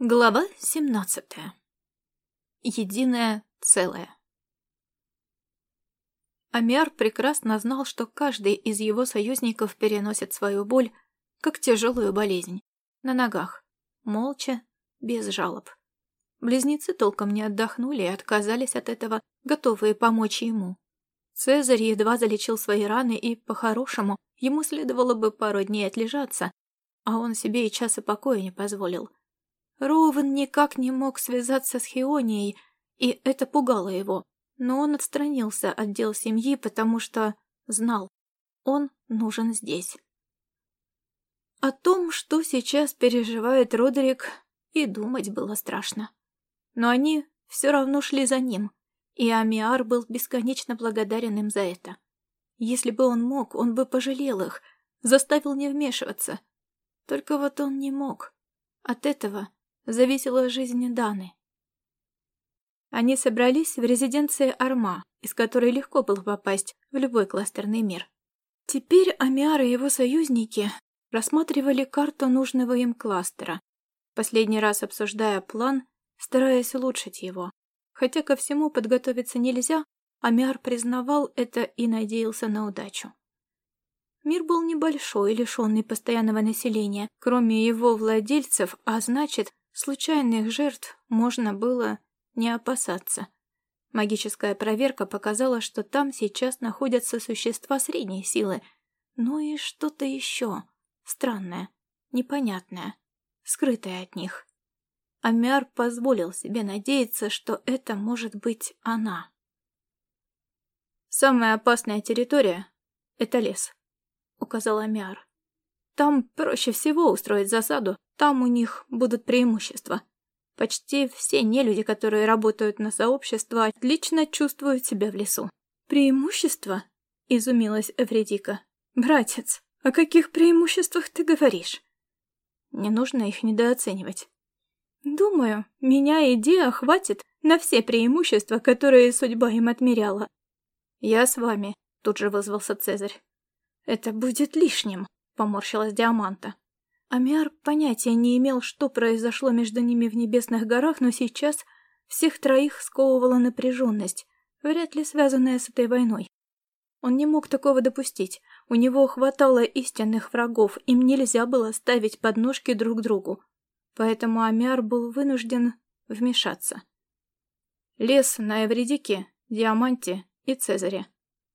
Глава 17. Единое целое. Амиар прекрасно знал, что каждый из его союзников переносит свою боль, как тяжелую болезнь, на ногах, молча, без жалоб. Близнецы толком не отдохнули и отказались от этого, готовые помочь ему. Цезарь едва залечил свои раны, и, по-хорошему, ему следовало бы пару дней отлежаться, а он себе и часа покоя не позволил – Роуэн никак не мог связаться с Хионией, и это пугало его. Но он отстранился от дел семьи, потому что знал, он нужен здесь. О том, что сейчас переживает Родерик, и думать было страшно. Но они все равно шли за ним, и Амиар был бесконечно благодарен им за это. Если бы он мог, он бы пожалел их, заставил не вмешиваться. Только вот он не мог. От этого зависела жизнь Даны. Они собрались в резиденции Арма, из которой легко было попасть в любой кластерный мир. Теперь Амиар и его союзники рассматривали карту нужного им кластера, последний раз обсуждая план, стараясь улучшить его. Хотя ко всему подготовиться нельзя, Амиар признавал это и надеялся на удачу. Мир был небольшой, лишенный постоянного населения, кроме его владельцев, а значит, Случайных жертв можно было не опасаться. Магическая проверка показала, что там сейчас находятся существа средней силы, ну и что-то еще странное, непонятное, скрытое от них. Амиар позволил себе надеяться, что это может быть она. «Самая опасная территория — это лес», — указал Амиар. «Там проще всего устроить засаду, там у них будут преимущества. Почти все нелюди, которые работают на сообщество, отлично чувствуют себя в лесу. «Преимущества?» — изумилась Эвредика. «Братец, о каких преимуществах ты говоришь?» «Не нужно их недооценивать». «Думаю, меня идея хватит на все преимущества, которые судьба им отмеряла». «Я с вами», — тут же вызвался Цезарь. «Это будет лишним», — поморщилась Диаманта. Амиар понятия не имел, что произошло между ними в небесных горах, но сейчас всех троих сковывала напряженность, вряд ли связанная с этой войной. Он не мог такого допустить. У него хватало истинных врагов, им нельзя было ставить подножки друг другу. Поэтому Амиар был вынужден вмешаться. Лес на Эвредике, Диаманте и Цезаре.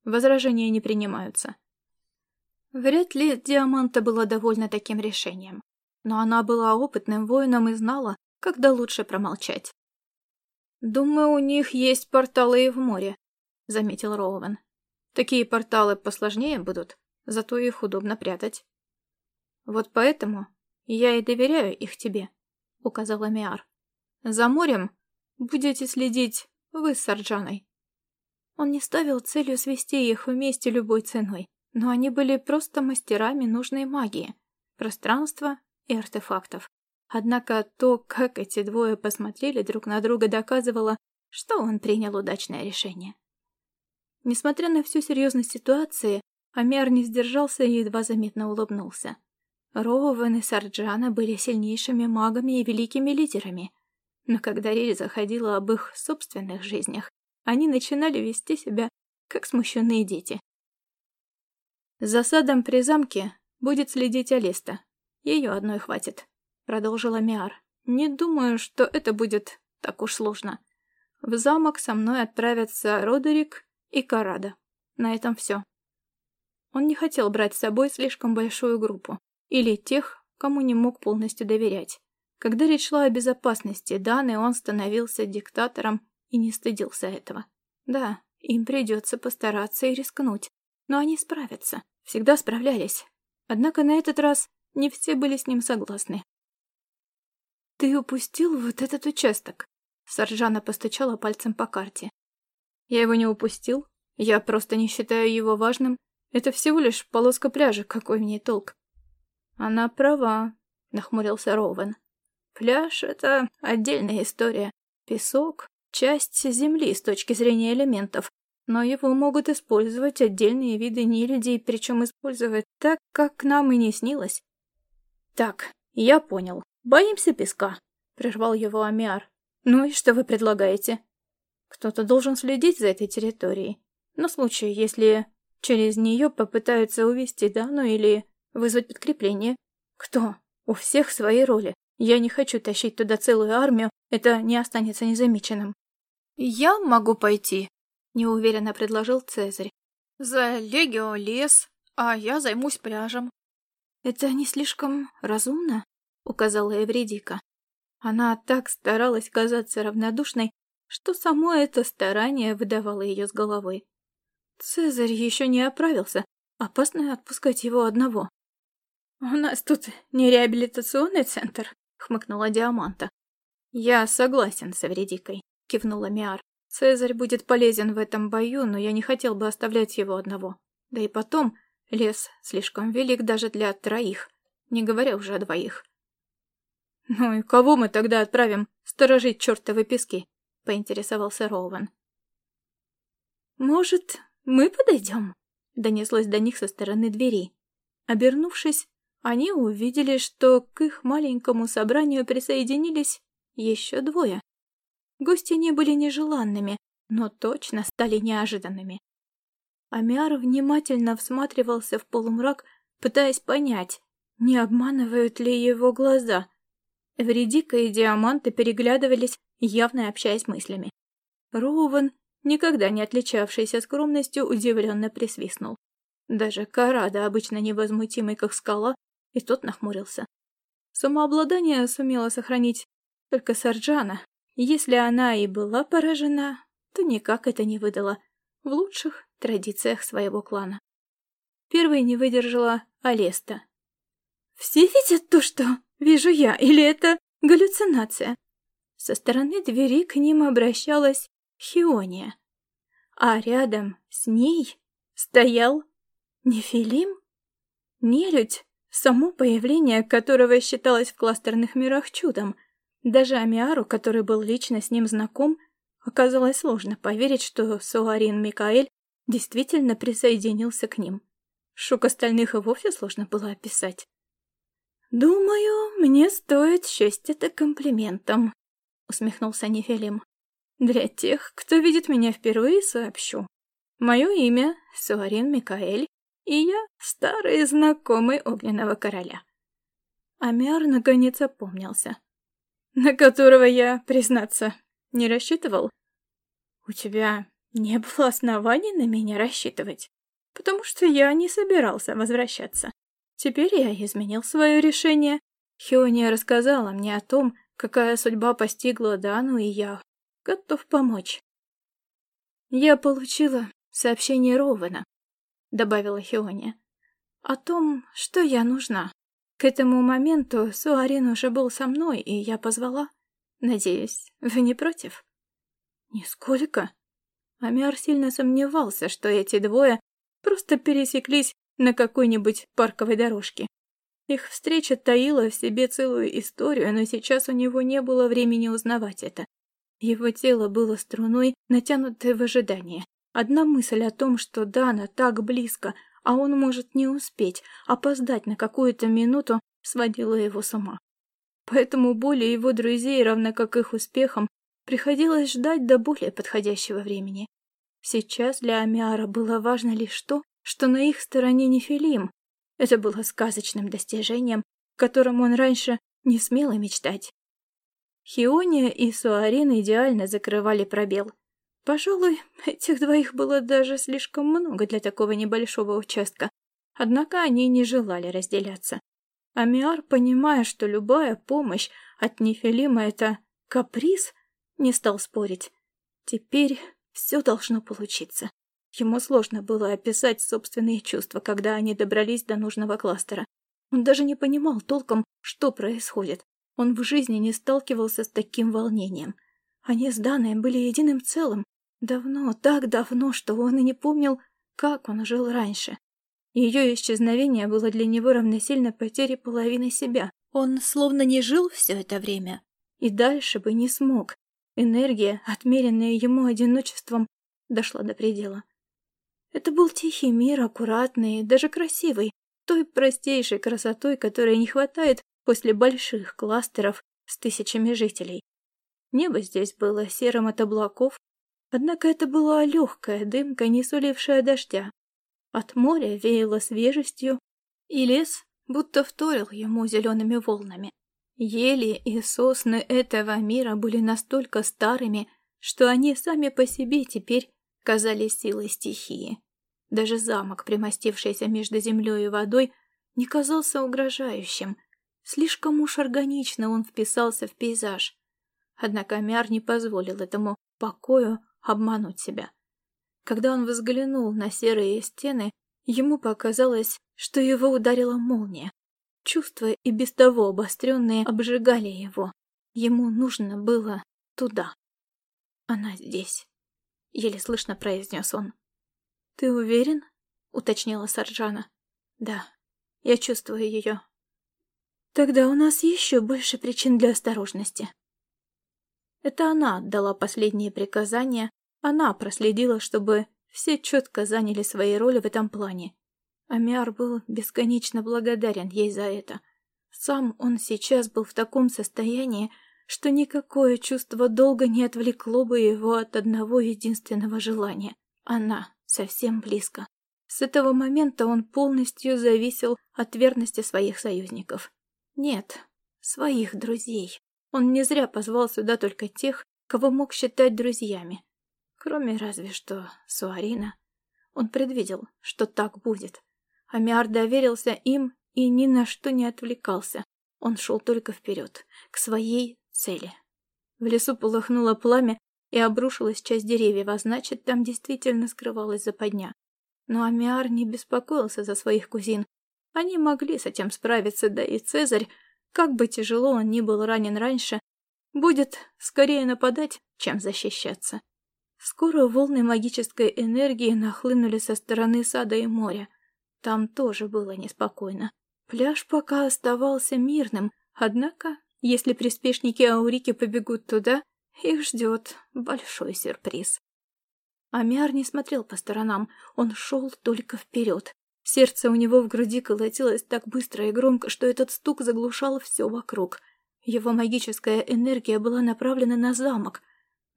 Возражения не принимаются. Вряд ли Диаманта была довольна таким решением, но она была опытным воином и знала, когда лучше промолчать. «Думаю, у них есть порталы и в море», — заметил Роуэн. «Такие порталы посложнее будут, зато их удобно прятать». «Вот поэтому я и доверяю их тебе», — указала Миар. «За морем будете следить вы с Сарджаной». Он не ставил целью свести их вместе любой ценой но они были просто мастерами нужной магии, пространства и артефактов. Однако то, как эти двое посмотрели друг на друга, доказывало, что он принял удачное решение. Несмотря на всю серьезность ситуации, Амер не сдержался и едва заметно улыбнулся. Роуэн и Сарджана были сильнейшими магами и великими лидерами, но когда речь заходила об их собственных жизнях, они начинали вести себя как смущенные дети. За садом при замке будет следить Алиста. Ее одной хватит, продолжила Миар. Не думаю, что это будет так уж сложно. В замок со мной отправятся Родерик и Карада. На этом все. Он не хотел брать с собой слишком большую группу. Или тех, кому не мог полностью доверять. Когда речь шла о безопасности Даны, он становился диктатором и не стыдился этого. Да, им придется постараться и рискнуть. Но они справятся. Всегда справлялись. Однако на этот раз не все были с ним согласны. «Ты упустил вот этот участок», — Саржана постучала пальцем по карте. «Я его не упустил. Я просто не считаю его важным. Это всего лишь полоска пляжа, какой в ней толк?» «Она права», — нахмурился Роуэн. «Пляж — это отдельная история. Песок — часть земли с точки зрения элементов, но его могут использовать отдельные виды нелюдей, причем использовать так, как нам и не снилось. Так, я понял. Боимся песка, прервал его Амиар. «Ну и что вы предлагаете?» «Кто-то должен следить за этой территорией. На случай, если через нее попытаются увести Дану или вызвать подкрепление. Кто? У всех свои роли. Я не хочу тащить туда целую армию, это не останется незамеченным». «Я могу пойти», — неуверенно предложил Цезарь. «За Легио лес, а я займусь пляжем». «Это не слишком разумно?» — указала Эвредика. Она так старалась казаться равнодушной, что само это старание выдавало ее с головой. Цезарь еще не оправился, опасно отпускать его одного. «У нас тут не реабилитационный центр», — хмыкнула Диаманта. «Я согласен с Эвредикой», — кивнула Миар. «Цезарь будет полезен в этом бою, но я не хотел бы оставлять его одного. Да и потом, лес слишком велик даже для троих, не говоря уже о двоих. «Ну и кого мы тогда отправим сторожить чертовы пески?» — поинтересовался Роуэн. «Может, мы подойдем?» — донеслось до них со стороны двери. Обернувшись, они увидели, что к их маленькому собранию присоединились еще двое. Гости не были нежеланными, но точно стали неожиданными. Амиар внимательно всматривался в полумрак, пытаясь понять, не обманывают ли его глаза — Эвредика и Диаманты переглядывались, явно общаясь мыслями. Роуван, никогда не отличавшийся скромностью, удивленно присвистнул. Даже Карада, обычно невозмутимый как скала, и тот нахмурился. Самообладание сумела сохранить только Сарджана. Если она и была поражена, то никак это не выдала в лучших традициях своего клана. Первой не выдержала Алеста. «Все видят то, что Вижу я, или это галлюцинация? Со стороны двери к ним обращалась Хиония. А рядом с ней стоял Нефилим? Нелюдь, само появление которого считалось в кластерных мирах чудом. Даже Амиару, который был лично с ним знаком, оказалось сложно поверить, что Суарин Микаэль действительно присоединился к ним. Шок остальных и вовсе сложно было описать. «Думаю, мне стоит счесть это комплиментом», — усмехнулся Нефилим. «Для тех, кто видит меня впервые, сообщу. Мое имя — Суарин Микаэль, и я старый знакомый Огненного Короля». Амиар наконец опомнился. «На которого я, признаться, не рассчитывал?» «У тебя не было оснований на меня рассчитывать, потому что я не собирался возвращаться. Теперь я изменил свое решение. Хиония рассказала мне о том, какая судьба постигла Дану, и я готов помочь. Я получила сообщение Ровена, добавила Хиония, о том, что я нужна. К этому моменту Суарин уже был со мной, и я позвала. Надеюсь, вы не против? Нисколько. Амиар сильно сомневался, что эти двое просто пересеклись на какой-нибудь парковой дорожке. Их встреча таила в себе целую историю, но сейчас у него не было времени узнавать это. Его тело было струной, натянутое в ожидании. Одна мысль о том, что Дана так близко, а он может не успеть, опоздать на какую-то минуту, сводила его с ума. Поэтому боли его друзей, равно как их успехам, приходилось ждать до более подходящего времени. Сейчас для Амиара было важно лишь то, что на их стороне не Филим. Это было сказочным достижением, которым он раньше не смел и мечтать. Хиония и Суарин идеально закрывали пробел. Пожалуй, этих двоих было даже слишком много для такого небольшого участка, однако они не желали разделяться. Амиар, понимая, что любая помощь от Нефилима — это каприз, не стал спорить. Теперь все должно получиться. Ему сложно было описать собственные чувства, когда они добрались до нужного кластера. Он даже не понимал толком, что происходит. Он в жизни не сталкивался с таким волнением. Они с Даной были единым целым. Давно, так давно, что он и не помнил, как он жил раньше. Ее исчезновение было для него равносильно потере половины себя. Он словно не жил все это время. И дальше бы не смог. Энергия, отмеренная ему одиночеством, дошла до предела. Это был тихий мир, аккуратный, даже красивый, той простейшей красотой, которой не хватает после больших кластеров с тысячами жителей. Небо здесь было серым от облаков, однако это была легкая дымка, не сулившая дождя. От моря веяло свежестью, и лес будто вторил ему зелеными волнами. Ели и сосны этого мира были настолько старыми, что они сами по себе теперь казались силой стихии. Даже замок, примостившийся между землей и водой, не казался угрожающим. Слишком уж органично он вписался в пейзаж. Однако Мяр не позволил этому покою обмануть себя. Когда он взглянул на серые стены, ему показалось, что его ударила молния. Чувства и без того обостренные обжигали его. Ему нужно было туда. Она здесь. Еле слышно произнес он. «Ты уверен?» — уточнила Сарджана. «Да, я чувствую ее». «Тогда у нас еще больше причин для осторожности». Это она отдала последние приказания, она проследила, чтобы все четко заняли свои роли в этом плане. Амиар был бесконечно благодарен ей за это. Сам он сейчас был в таком состоянии, что никакое чувство долга не отвлекло бы его от одного единственного желания. Она совсем близко. С этого момента он полностью зависел от верности своих союзников. Нет, своих друзей. Он не зря позвал сюда только тех, кого мог считать друзьями. Кроме разве что Суарина. Он предвидел, что так будет. Амиар доверился им и ни на что не отвлекался. Он шел только вперед, к своей цели. В лесу полыхнуло пламя, и обрушилась часть деревьев, а значит, там действительно скрывалась западня. Но Амиар не беспокоился за своих кузин. Они могли с этим справиться, да и Цезарь, как бы тяжело он ни был ранен раньше, будет скорее нападать, чем защищаться. Скоро волны магической энергии нахлынули со стороны сада и моря. Там тоже было неспокойно. Пляж пока оставался мирным, однако если приспешники Аурики побегут туда, их ждет большой сюрприз. Амиар не смотрел по сторонам, он шел только вперед. Сердце у него в груди колотилось так быстро и громко, что этот стук заглушал все вокруг. Его магическая энергия была направлена на замок,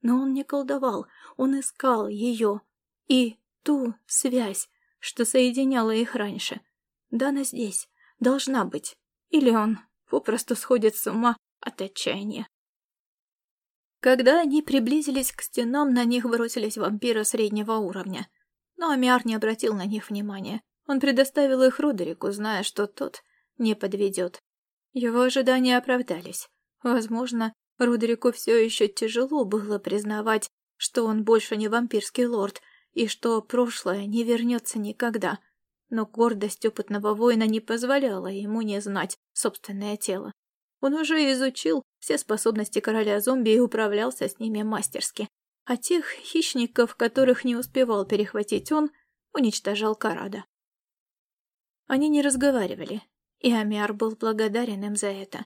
но он не колдовал, он искал ее и ту связь, что соединяла их раньше. Да, она здесь, должна быть. Или он попросту сходит с ума от отчаяния. Когда они приблизились к стенам, на них бросились вампиры среднего уровня. Но Амиар не обратил на них внимания. Он предоставил их Родерику, зная, что тот не подведет. Его ожидания оправдались. Возможно, Родерику все еще тяжело было признавать, что он больше не вампирский лорд, и что прошлое не вернется никогда — но гордость опытного воина не позволяла ему не знать собственное тело. Он уже изучил все способности короля зомби и управлялся с ними мастерски. А тех хищников, которых не успевал перехватить он, уничтожал Карада. Они не разговаривали, и Амиар был благодарен им за это.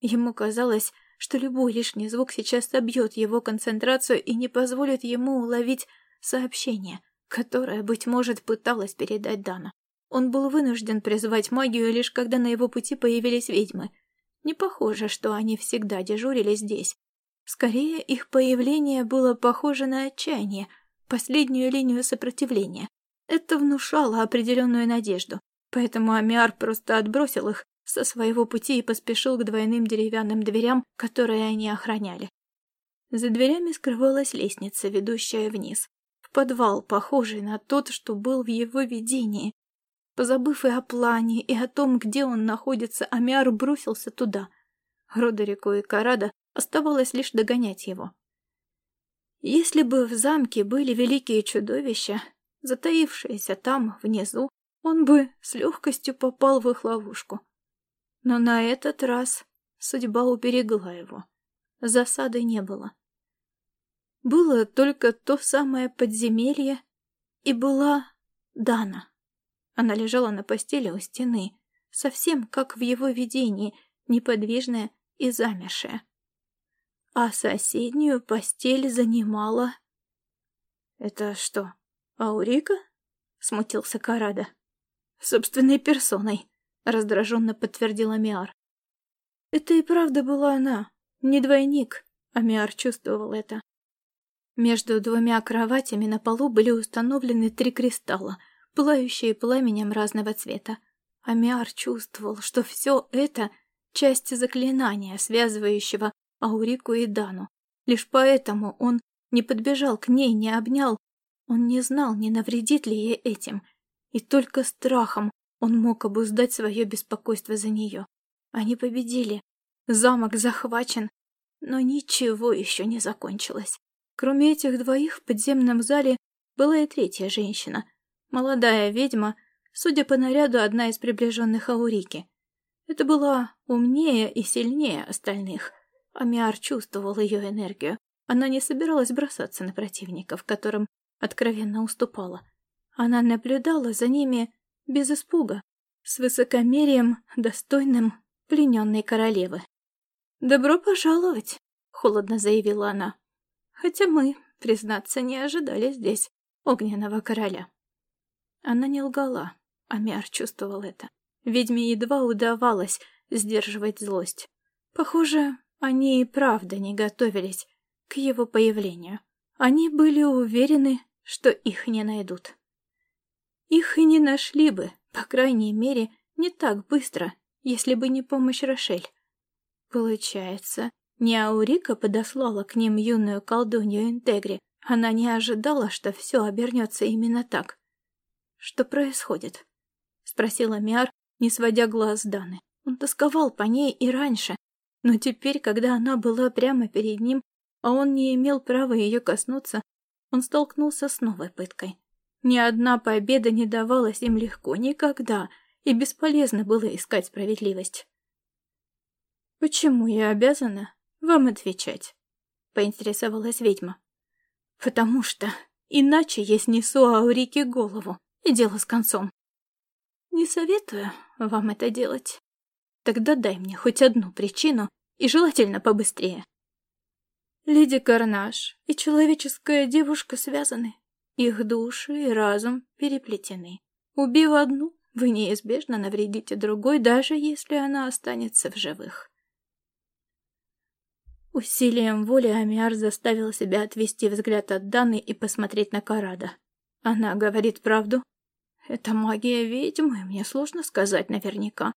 Ему казалось, что любой лишний звук сейчас собьет его концентрацию и не позволит ему уловить сообщение, которое, быть может, пыталась передать Дана. Он был вынужден призвать магию лишь когда на его пути появились ведьмы. Не похоже, что они всегда дежурили здесь. Скорее, их появление было похоже на отчаяние, последнюю линию сопротивления. Это внушало определенную надежду, поэтому Амиар просто отбросил их со своего пути и поспешил к двойным деревянным дверям, которые они охраняли. За дверями скрывалась лестница, ведущая вниз, в подвал, похожий на тот, что был в его видении, Позабыв и о плане, и о том, где он находится, Амиар бросился туда. Родерику и Карада оставалось лишь догонять его. Если бы в замке были великие чудовища, затаившиеся там, внизу, он бы с легкостью попал в их ловушку. Но на этот раз судьба уберегла его. Засады не было. Было только то самое подземелье, и была Дана. Она лежала на постели у стены, совсем как в его видении, неподвижная и замершая. А соседнюю постель занимала... «Это что, Аурика?» — смутился Карада. «Собственной персоной», — раздраженно подтвердила Миар. «Это и правда была она. Не двойник, Амиар чувствовал это. Между двумя кроватями на полу были установлены три кристалла, пылающие пламенем разного цвета. Амиар чувствовал, что все это — часть заклинания, связывающего Аурику и Дану. Лишь поэтому он не подбежал к ней, не обнял. Он не знал, не навредит ли ей этим. И только страхом он мог обуздать свое беспокойство за нее. Они победили. Замок захвачен. Но ничего еще не закончилось. Кроме этих двоих в подземном зале была и третья женщина. Молодая ведьма, судя по наряду, одна из приближенных Аурики. Это была умнее и сильнее остальных. Амиар чувствовал ее энергию. Она не собиралась бросаться на противников, которым откровенно уступала. Она наблюдала за ними без испуга, с высокомерием, достойным плененной королевы. «Добро пожаловать», — холодно заявила она хотя мы, признаться, не ожидали здесь огненного короля. Она не лгала, Амиар чувствовал это. Ведьме едва удавалось сдерживать злость. Похоже, они и правда не готовились к его появлению. Они были уверены, что их не найдут. Их и не нашли бы, по крайней мере, не так быстро, если бы не помощь Рошель. Получается, не Аурика подослала к ним юную колдунью Интегри. Она не ожидала, что все обернется именно так. «Что происходит?» — спросила Миар, не сводя глаз с Даны. Он тосковал по ней и раньше, но теперь, когда она была прямо перед ним, а он не имел права ее коснуться, он столкнулся с новой пыткой. Ни одна победа не давалась им легко никогда, и бесполезно было искать справедливость. «Почему я обязана вам отвечать?» — поинтересовалась ведьма. «Потому что иначе я снесу Аурике голову, и дело с концом. Не советую вам это делать. Тогда дай мне хоть одну причину, и желательно побыстрее». Леди Карнаш и человеческая девушка связаны. Их души и разум переплетены. Убив одну, вы неизбежно навредите другой, даже если она останется в живых. Усилием воли Амиар заставил себя отвести взгляд от Даны и посмотреть на Карада. Она говорит правду. Это магия ведьмы, мне сложно сказать наверняка.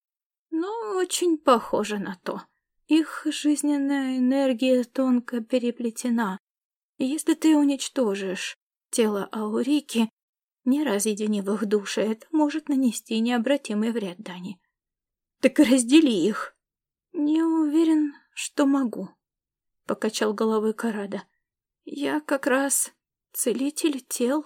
Но очень похоже на то. Их жизненная энергия тонко переплетена. Если ты уничтожишь тело Аурики, не разъединив их души, это может нанести необратимый вред Дани. Так раздели их. Не уверен, что могу покачал головой Карада. Я как раз целитель тел.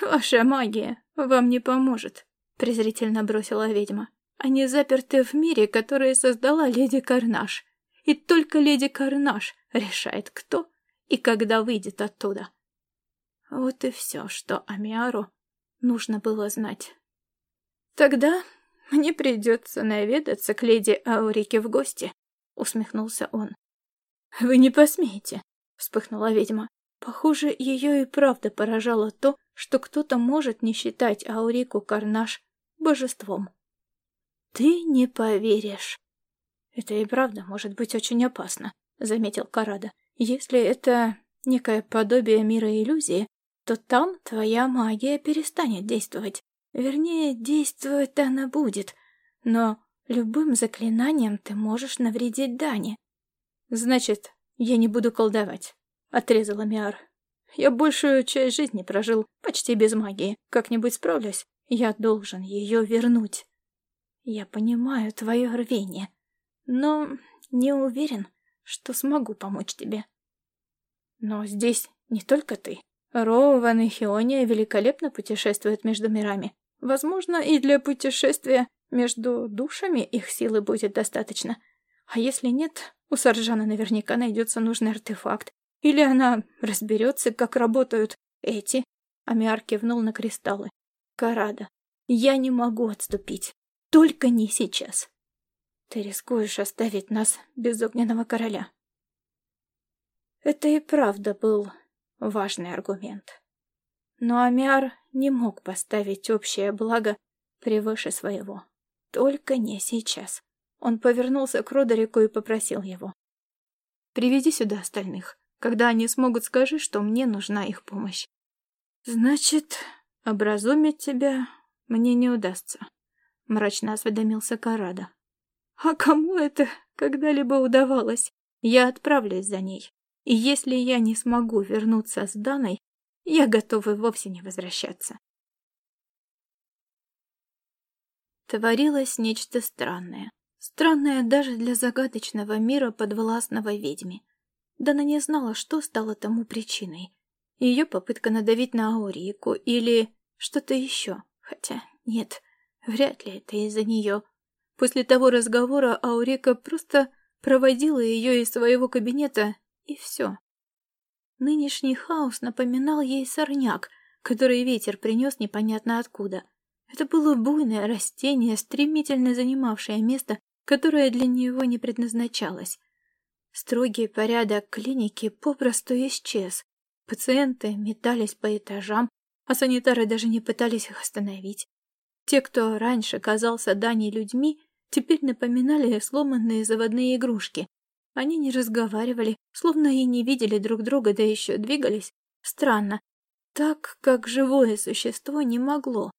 Ваша магия вам не поможет, презрительно бросила ведьма. Они заперты в мире, который создала леди Карнаш. И только леди Карнаш решает, кто и когда выйдет оттуда. Вот и все, что Амиару нужно было знать. Тогда мне придется наведаться к леди Аурике в гости, усмехнулся он. «Вы не посмеете», — вспыхнула ведьма. Похоже, ее и правда поражало то, что кто-то может не считать Аурику Карнаш божеством. «Ты не поверишь». «Это и правда может быть очень опасно», — заметил Карада. «Если это некое подобие мира иллюзии, то там твоя магия перестанет действовать. Вернее, действовать она будет, но любым заклинанием ты можешь навредить Дане. «Значит, я не буду колдовать», — отрезала Миар. «Я большую часть жизни прожил почти без магии. Как-нибудь справлюсь. Я должен ее вернуть». «Я понимаю твое рвение, но не уверен, что смогу помочь тебе». «Но здесь не только ты. Роуан и Хиония великолепно путешествуют между мирами. Возможно, и для путешествия между душами их силы будет достаточно. А если нет, у Саржана наверняка найдется нужный артефакт. Или она разберется, как работают эти. Амиар кивнул на кристаллы. Карада, я не могу отступить. Только не сейчас. Ты рискуешь оставить нас без огненного короля. Это и правда был важный аргумент. Но Амиар не мог поставить общее благо превыше своего. Только не сейчас. Он повернулся к Родерику и попросил его. Приведи сюда остальных. Когда они смогут, скажи, что мне нужна их помощь. Значит, образумить тебя мне не удастся, мрачно осведомился Карада. А кому это когда-либо удавалось? Я отправлюсь за ней. И если я не смогу вернуться с Даной, я готов и вовсе не возвращаться. Творилось нечто странное. Странное даже для загадочного мира подвластного ведьме. Дана не знала, что стало тому причиной. Ее попытка надавить на Аурику или что-то еще. Хотя нет, вряд ли это из-за нее. После того разговора Аурика просто проводила ее из своего кабинета, и все. Нынешний хаос напоминал ей сорняк, который ветер принес непонятно откуда. Это было буйное растение, стремительно занимавшее место, которое для него не предназначалось. Строгий порядок клиники попросту исчез. Пациенты метались по этажам, а санитары даже не пытались их остановить. Те, кто раньше казался Даней людьми, теперь напоминали сломанные заводные игрушки. Они не разговаривали, словно и не видели друг друга, да еще двигались. Странно. Так, как живое существо не могло.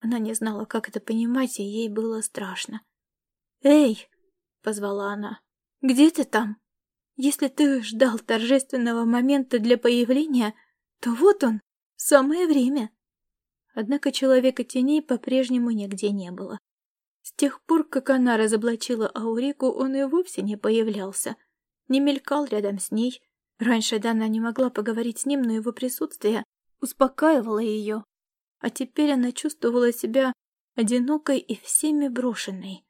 Она не знала, как это понимать, и ей было страшно. «Эй!» — позвала она. «Где ты там? Если ты ждал торжественного момента для появления, то вот он, самое время!» Однако человека теней по-прежнему нигде не было. С тех пор, как она разоблачила Аурику, он и вовсе не появлялся. Не мелькал рядом с ней. Раньше Дана не могла поговорить с ним, но его присутствие успокаивало ее. А теперь она чувствовала себя одинокой и всеми брошенной.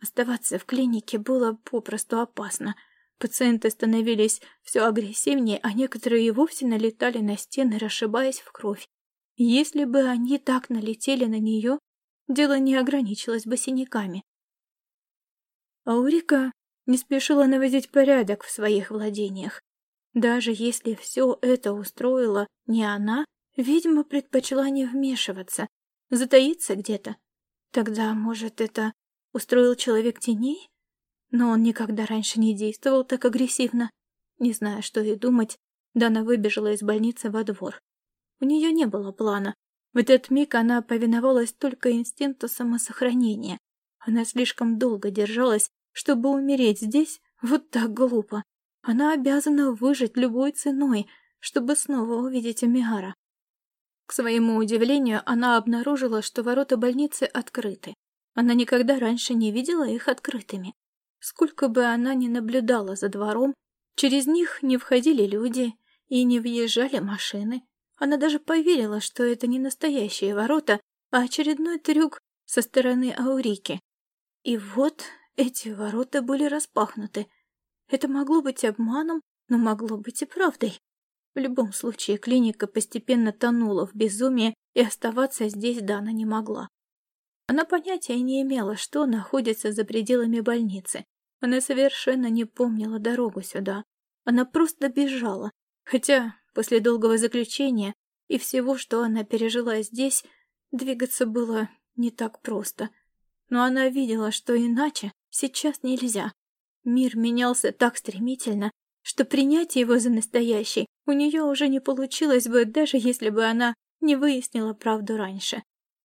Оставаться в клинике было попросту опасно. Пациенты становились все агрессивнее, а некоторые и вовсе налетали на стены, расшибаясь в кровь. Если бы они так налетели на нее, дело не ограничилось бы синяками. Аурика не спешила наводить порядок в своих владениях. Даже если все это устроила не она, ведьма предпочла не вмешиваться, затаиться где-то. Тогда, может, это устроил человек теней? Но он никогда раньше не действовал так агрессивно. Не зная, что и думать, Дана выбежала из больницы во двор. У нее не было плана. В этот миг она повиновалась только инстинкту самосохранения. Она слишком долго держалась, чтобы умереть здесь вот так глупо. Она обязана выжить любой ценой, чтобы снова увидеть Амиара. К своему удивлению, она обнаружила, что ворота больницы открыты. Она никогда раньше не видела их открытыми. Сколько бы она ни наблюдала за двором, через них не входили люди и не въезжали машины. Она даже поверила, что это не настоящие ворота, а очередной трюк со стороны Аурики. И вот эти ворота были распахнуты. Это могло быть обманом, но могло быть и правдой. В любом случае, клиника постепенно тонула в безумии, и оставаться здесь Дана не могла. Она понятия не имела, что находится за пределами больницы. Она совершенно не помнила дорогу сюда. Она просто бежала. Хотя после долгого заключения и всего, что она пережила здесь, двигаться было не так просто. Но она видела, что иначе сейчас нельзя. Мир менялся так стремительно, что принять его за настоящий у нее уже не получилось бы, даже если бы она не выяснила правду раньше.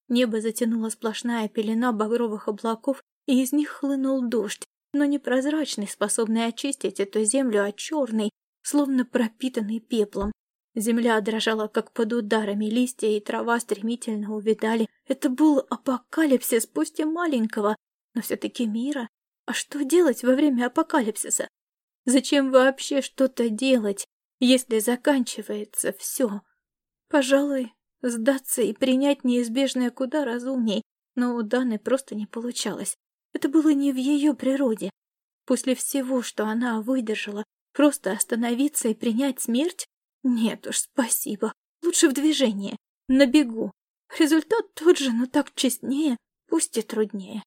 Небо затянула сплошная пелена багровых облаков, и из них хлынул дождь, но не прозрачный, способный очистить эту землю, а черный, словно пропитанный пеплом. Земля дрожала, как под ударами, листья и трава стремительно увидали. Это был апокалипсис, пусть и маленького, но все-таки мира. А что делать во время апокалипсиса? Зачем вообще что-то делать, если заканчивается все? Пожалуй, Сдаться и принять неизбежное куда разумней, но у Даны просто не получалось. Это было не в ее природе. После всего, что она выдержала, просто остановиться и принять смерть? Нет уж, спасибо. Лучше в движении, на бегу. Результат тот же, но так честнее, пусть и труднее.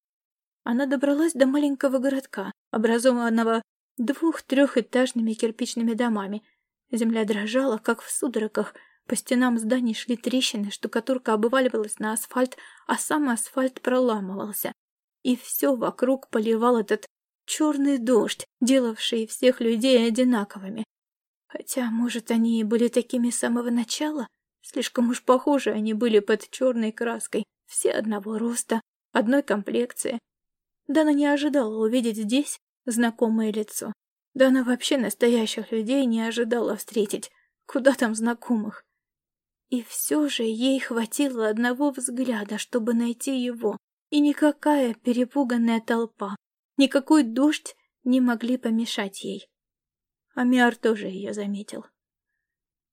Она добралась до маленького городка, образованного двух-трехэтажными кирпичными домами. Земля дрожала, как в судорогах, по стенам зданий шли трещины, штукатурка обваливалась на асфальт, а сам асфальт проламывался. И все вокруг поливал этот черный дождь, делавший всех людей одинаковыми. Хотя, может, они и были такими с самого начала? Слишком уж похожи они были под черной краской, все одного роста, одной комплекции. Дана не ожидала увидеть здесь знакомое лицо. Дана вообще настоящих людей не ожидала встретить. Куда там знакомых? И все же ей хватило одного взгляда, чтобы найти его. И никакая перепуганная толпа, никакой дождь не могли помешать ей. Амиар тоже ее заметил.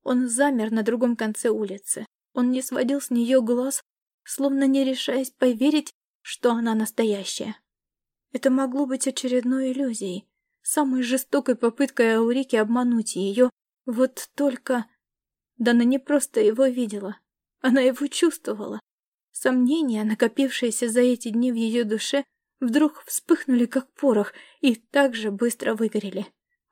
Он замер на другом конце улицы. Он не сводил с нее глаз, словно не решаясь поверить, что она настоящая. Это могло быть очередной иллюзией, самой жестокой попыткой Аурики обмануть ее. Вот только... Дана не просто его видела, она его чувствовала. Сомнения, накопившиеся за эти дни в ее душе, вдруг вспыхнули как порох и так же быстро выгорели.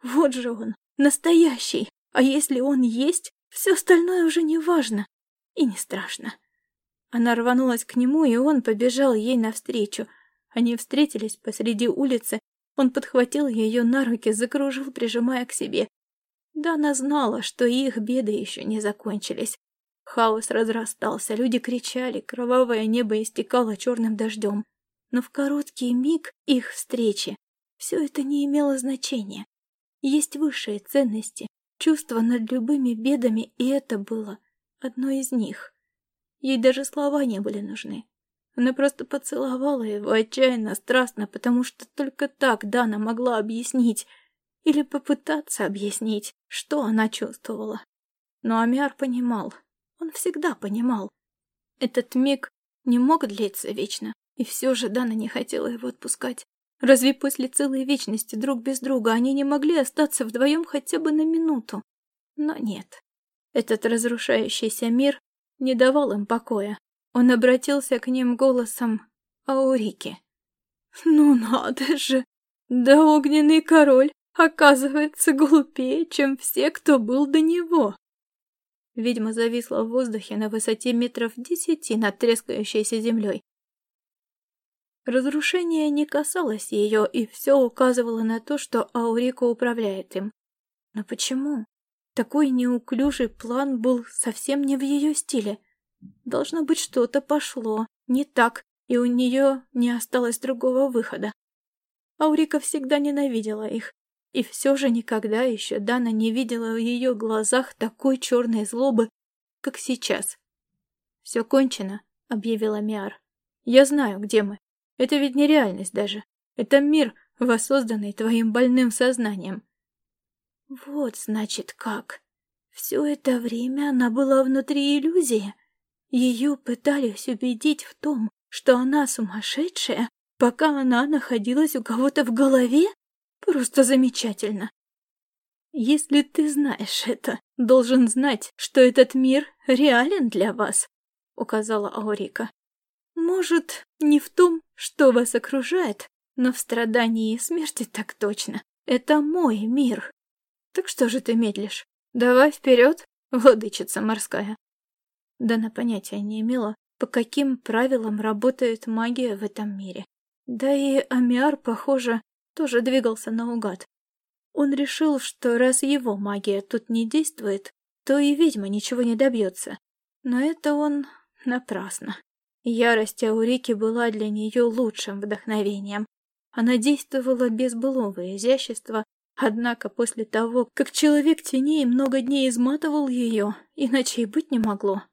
Вот же он, настоящий. А если он есть, все остальное уже не важно и не страшно. Она рванулась к нему, и он побежал ей навстречу. Они встретились посреди улицы. Он подхватил ее на руки, закружил, прижимая к себе. Да она знала, что их беды еще не закончились. Хаос разрастался, люди кричали, кровавое небо истекало черным дождем. Но в короткий миг их встречи все это не имело значения. Есть высшие ценности, чувства над любыми бедами, и это было одно из них. Ей даже слова не были нужны. Она просто поцеловала его отчаянно, страстно, потому что только так Дана могла объяснить или попытаться объяснить, что она чувствовала. Но Амиар понимал, он всегда понимал. Этот миг не мог длиться вечно, и все же Дана не хотела его отпускать. Разве после целой вечности друг без друга они не могли остаться вдвоем хотя бы на минуту? Но нет. Этот разрушающийся мир не давал им покоя. Он обратился к ним голосом Аурики. «Ну надо же! Да огненный король оказывается глупее, чем все, кто был до него!» Ведьма зависла в воздухе на высоте метров десяти над трескающейся землей. Разрушение не касалось ее, и все указывало на то, что Аурика управляет им. Но почему? Такой неуклюжий план был совсем не в ее стиле. Должно быть, что-то пошло не так, и у нее не осталось другого выхода. Аурика всегда ненавидела их, и все же никогда еще Дана не видела в ее глазах такой черной злобы, как сейчас. «Все кончено», — объявила Миар. «Я знаю, где мы. Это ведь не реальность даже. Это мир, воссозданный твоим больным сознанием. Вот, значит, как. Все это время она была внутри иллюзии. Ее пытались убедить в том, что она сумасшедшая, пока она находилась у кого-то в голове? Просто замечательно. Если ты знаешь это, должен знать, что этот мир реален для вас, указала Аурика. Может, не в том, что вас окружает, но в страдании и смерти так точно. Это мой мир. Так что же ты медлишь? Давай вперед, владычица морская. Дана понятия не имела, по каким правилам работает магия в этом мире. Да и Амиар, похоже, тоже двигался наугад. Он решил, что раз его магия тут не действует, то и ведьма ничего не добьется. Но это он напрасно. Ярость Аурики была для нее лучшим вдохновением. Она действовала без былого изящества, однако после того, как человек теней много дней изматывал ее, иначе и быть не могло.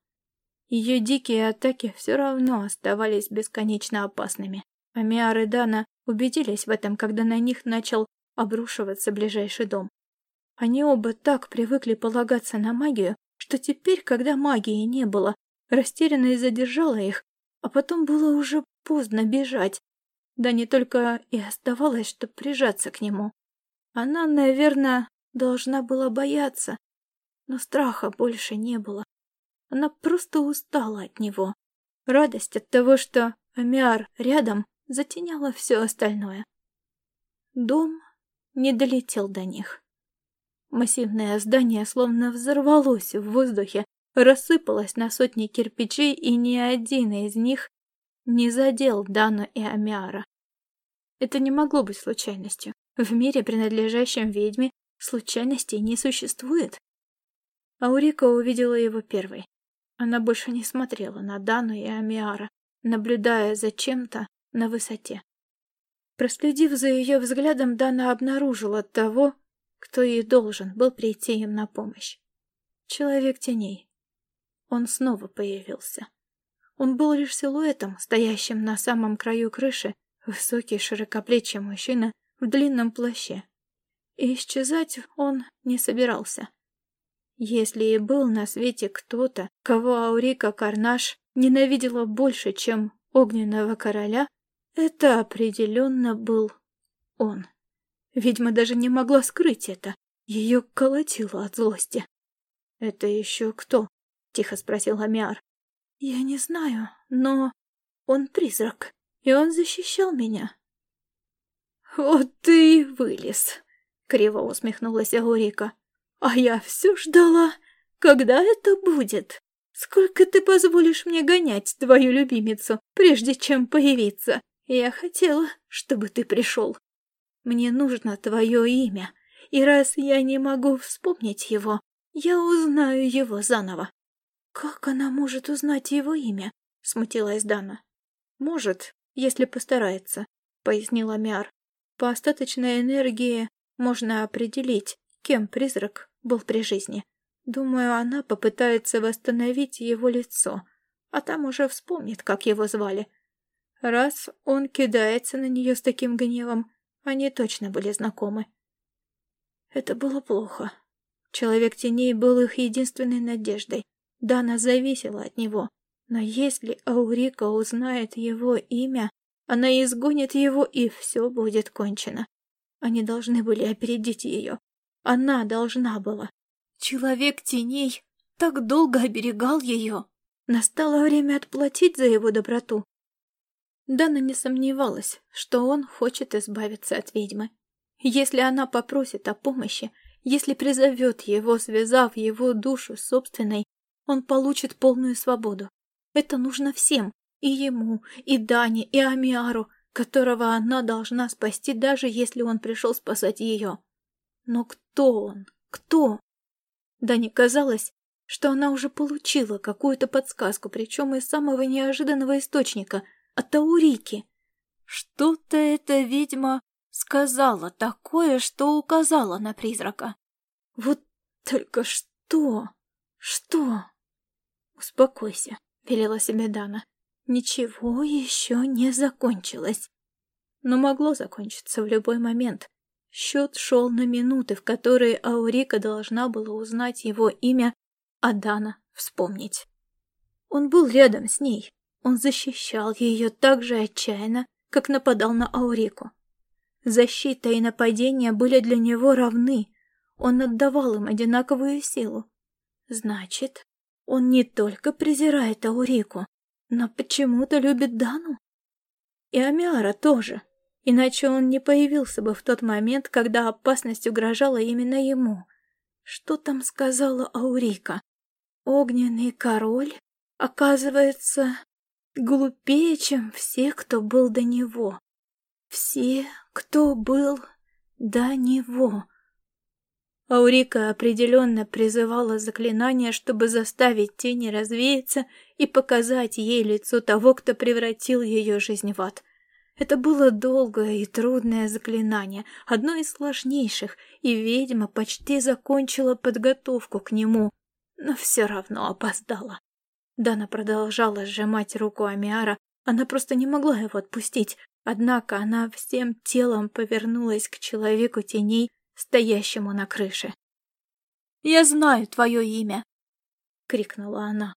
Ее дикие атаки все равно оставались бесконечно опасными. Амиар и Дана убедились в этом, когда на них начал обрушиваться ближайший дом. Они оба так привыкли полагаться на магию, что теперь, когда магии не было, растерянность задержала их, а потом было уже поздно бежать. Да не только и оставалось, чтобы прижаться к нему. Она, наверное, должна была бояться, но страха больше не было. Она просто устала от него. Радость от того, что Амиар рядом, затеняла все остальное. Дом не долетел до них. Массивное здание словно взорвалось в воздухе, рассыпалась на сотни кирпичей, и ни один из них не задел Дану и Амиара. Это не могло быть случайностью. В мире, принадлежащем ведьме, случайностей не существует. Аурика увидела его первой. Она больше не смотрела на Дану и Амиара, наблюдая за чем-то на высоте. Проследив за ее взглядом, Дана обнаружила того, кто ей должен был прийти им на помощь. Человек теней. Он снова появился. Он был лишь силуэтом, стоящим на самом краю крыши, высокий широкоплечий мужчина в длинном плаще. И исчезать он не собирался. Если и был на свете кто-то, кого Аурика Карнаш ненавидела больше, чем огненного короля, это определенно был он. Ведьма даже не могла скрыть это. Ее колотило от злости. «Это еще кто?» — тихо спросил Амиар. «Я не знаю, но он призрак, и он защищал меня». «Вот ты и вылез!» — криво усмехнулась Аурика. «А я все ждала, когда это будет. Сколько ты позволишь мне гонять твою любимицу, прежде чем появиться? Я хотела, чтобы ты пришел. Мне нужно твое имя, и раз я не могу вспомнить его, я узнаю его заново. Как она может узнать его имя? Смутилась Дана. Может, если постарается, пояснила Мяр. По остаточной энергии можно определить, кем призрак был при жизни. Думаю, она попытается восстановить его лицо, а там уже вспомнит, как его звали. Раз он кидается на нее с таким гневом, они точно были знакомы. Это было плохо. Человек теней был их единственной надеждой. Дана зависела от него. Но если Аурика узнает его имя, она изгонит его, и все будет кончено. Они должны были опередить ее. Она должна была. Человек теней так долго оберегал ее. Настало время отплатить за его доброту. Дана не сомневалась, что он хочет избавиться от ведьмы. Если она попросит о помощи, если призовет его, связав его душу собственной, он получит полную свободу. Это нужно всем, и ему, и Дане, и Амиару, которого она должна спасти, даже если он пришел спасать ее. Но кто он? Кто? Дане казалось, что она уже получила какую-то подсказку, причем из самого неожиданного источника, от Аурики. Что-то эта ведьма сказала такое, что указала на призрака. Вот только что? Что? Успокойся, велела себе Дана. Ничего еще не закончилось. Но могло закончиться в любой момент. Счет шел на минуты, в которые Аурика должна была узнать его имя, а Дана вспомнить. Он был рядом с ней. Он защищал ее так же отчаянно, как нападал на Аурику. Защита и нападение были для него равны. Он отдавал им одинаковую силу. Значит, он не только презирает Аурику, но почему-то любит Дану. И Амиара тоже, иначе он не появился бы в тот момент, когда опасность угрожала именно ему. Что там сказала Аурика? Огненный король, оказывается, глупее, чем все, кто был до него. Все, кто был до него. Аурика определенно призывала заклинание, чтобы заставить тени развеяться и показать ей лицо того, кто превратил ее жизнь в ад. Это было долгое и трудное заклинание, одно из сложнейших, и ведьма почти закончила подготовку к нему, но все равно опоздала. Дана продолжала сжимать руку Амиара, она просто не могла его отпустить, Однако она всем телом повернулась к человеку теней, стоящему на крыше. «Я знаю твое имя!» — крикнула она.